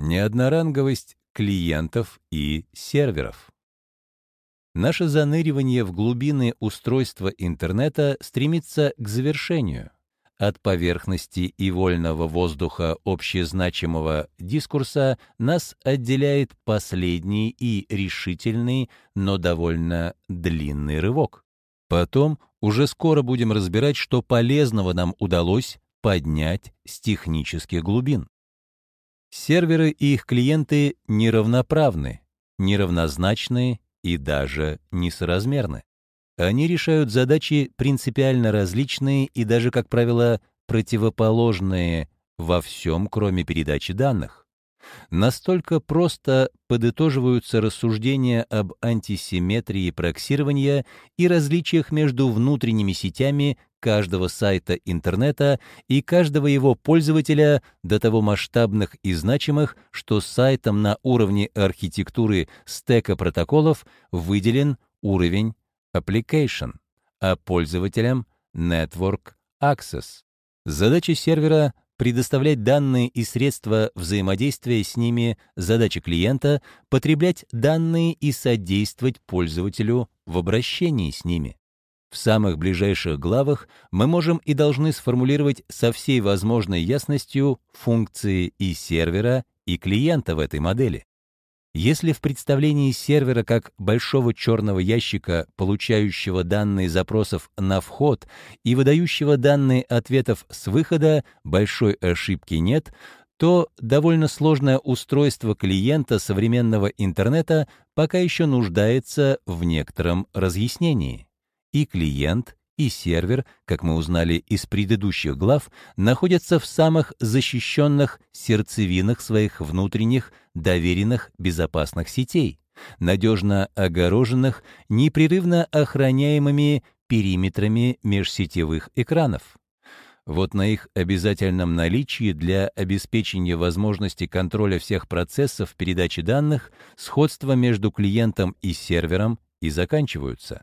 Неодноранговость клиентов и серверов. Наше заныривание в глубины устройства интернета стремится к завершению. От поверхности и вольного воздуха общезначимого дискурса нас отделяет последний и решительный, но довольно длинный рывок. Потом уже скоро будем разбирать, что полезного нам удалось поднять с технических глубин. Серверы и их клиенты неравноправны, неравнозначны и даже несоразмерны. Они решают задачи принципиально различные и даже, как правило, противоположные во всем, кроме передачи данных. Настолько просто подытоживаются рассуждения об антисимметрии проксирования и различиях между внутренними сетями каждого сайта интернета и каждого его пользователя до того масштабных и значимых, что сайтом на уровне архитектуры стека протоколов выделен уровень Application, а пользователям Network Access. Задача сервера предоставлять данные и средства взаимодействия с ними, задача клиента — потреблять данные и содействовать пользователю в обращении с ними. В самых ближайших главах мы можем и должны сформулировать со всей возможной ясностью функции и сервера, и клиента в этой модели. Если в представлении сервера как большого черного ящика, получающего данные запросов на вход и выдающего данные ответов с выхода, большой ошибки нет, то довольно сложное устройство клиента современного интернета пока еще нуждается в некотором разъяснении и клиент, и сервер, как мы узнали из предыдущих глав, находятся в самых защищенных сердцевинах своих внутренних доверенных безопасных сетей, надежно огороженных, непрерывно охраняемыми периметрами межсетевых экранов. Вот на их обязательном наличии для обеспечения возможности контроля всех процессов передачи данных сходство между клиентом и сервером и заканчиваются.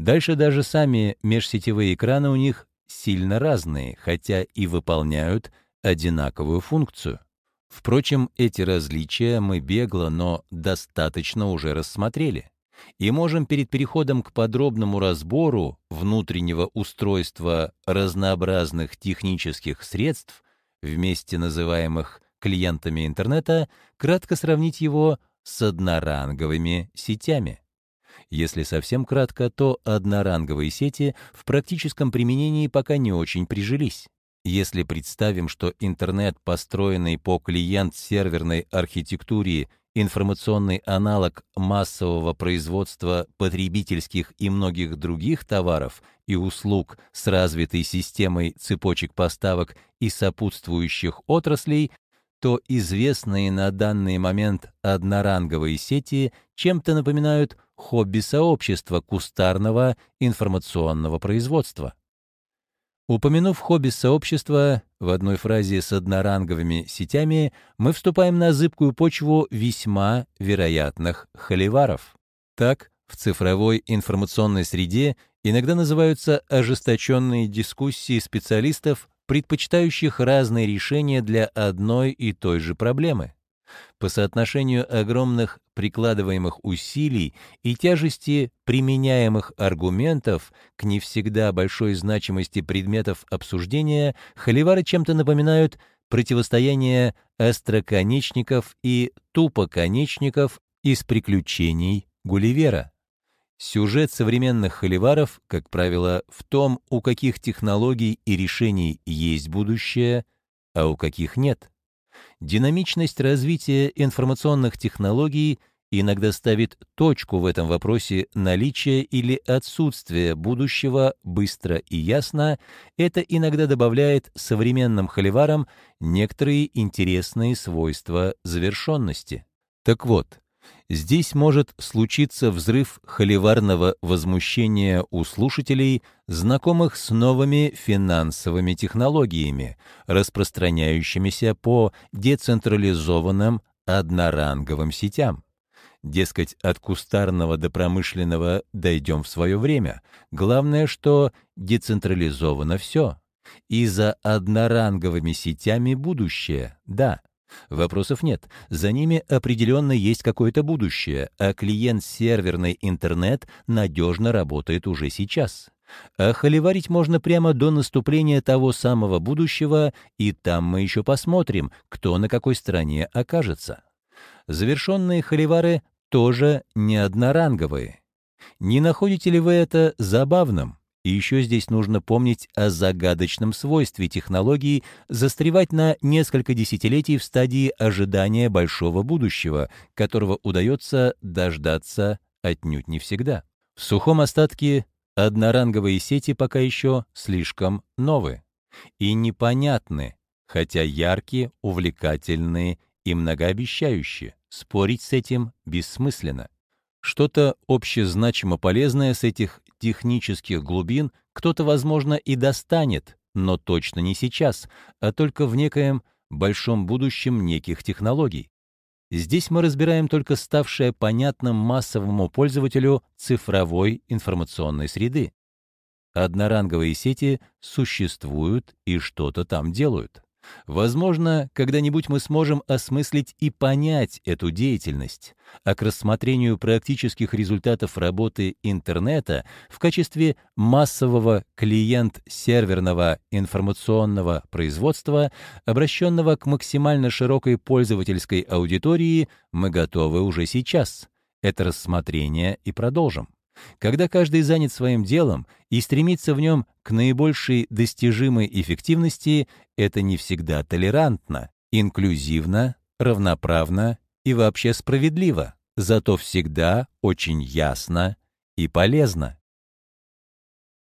Дальше даже сами межсетевые экраны у них сильно разные, хотя и выполняют одинаковую функцию. Впрочем, эти различия мы бегло, но достаточно уже рассмотрели. И можем перед переходом к подробному разбору внутреннего устройства разнообразных технических средств, вместе называемых клиентами интернета, кратко сравнить его с одноранговыми сетями. Если совсем кратко, то одноранговые сети в практическом применении пока не очень прижились. Если представим, что интернет, построенный по клиент-серверной архитектуре, информационный аналог массового производства потребительских и многих других товаров и услуг с развитой системой цепочек поставок и сопутствующих отраслей, то известные на данный момент одноранговые сети чем-то напоминают хобби-сообщества кустарного информационного производства. Упомянув хобби-сообщество в одной фразе с одноранговыми сетями, мы вступаем на зыбкую почву весьма вероятных холиваров. Так, в цифровой информационной среде иногда называются ожесточенные дискуссии специалистов, предпочитающих разные решения для одной и той же проблемы. По соотношению огромных прикладываемых усилий и тяжести применяемых аргументов к не всегда большой значимости предметов обсуждения, холивары чем-то напоминают противостояние остроконечников и тупоконечников из приключений Гулливера. Сюжет современных холиваров, как правило, в том, у каких технологий и решений есть будущее, а у каких нет. Динамичность развития информационных технологий иногда ставит точку в этом вопросе наличия или отсутствия будущего быстро и ясно, это иногда добавляет современным холиварам некоторые интересные свойства завершенности. Так вот, Здесь может случиться взрыв холиварного возмущения у слушателей, знакомых с новыми финансовыми технологиями, распространяющимися по децентрализованным одноранговым сетям. Дескать, от кустарного до промышленного дойдем в свое время. Главное, что децентрализовано все. И за одноранговыми сетями будущее, да. Вопросов нет. За ними определенно есть какое-то будущее, а клиент-серверный интернет надежно работает уже сейчас. А холиварить можно прямо до наступления того самого будущего, и там мы еще посмотрим, кто на какой стороне окажется. Завершенные холивары тоже не одноранговые. Не находите ли вы это забавным? И еще здесь нужно помнить о загадочном свойстве технологии застревать на несколько десятилетий в стадии ожидания большого будущего, которого удается дождаться отнюдь не всегда. В сухом остатке одноранговые сети пока еще слишком новые и непонятны, хотя яркие, увлекательные и многообещающие. Спорить с этим бессмысленно. Что-то общезначимо полезное с этих технических глубин кто-то, возможно, и достанет, но точно не сейчас, а только в некоем большом будущем неких технологий. Здесь мы разбираем только ставшее понятным массовому пользователю цифровой информационной среды. Одноранговые сети существуют и что-то там делают. Возможно, когда-нибудь мы сможем осмыслить и понять эту деятельность, а к рассмотрению практических результатов работы интернета в качестве массового клиент-серверного информационного производства, обращенного к максимально широкой пользовательской аудитории, мы готовы уже сейчас. Это рассмотрение и продолжим. Когда каждый занят своим делом и стремится в нем к наибольшей достижимой эффективности, это не всегда толерантно, инклюзивно, равноправно и вообще справедливо, зато всегда очень ясно и полезно.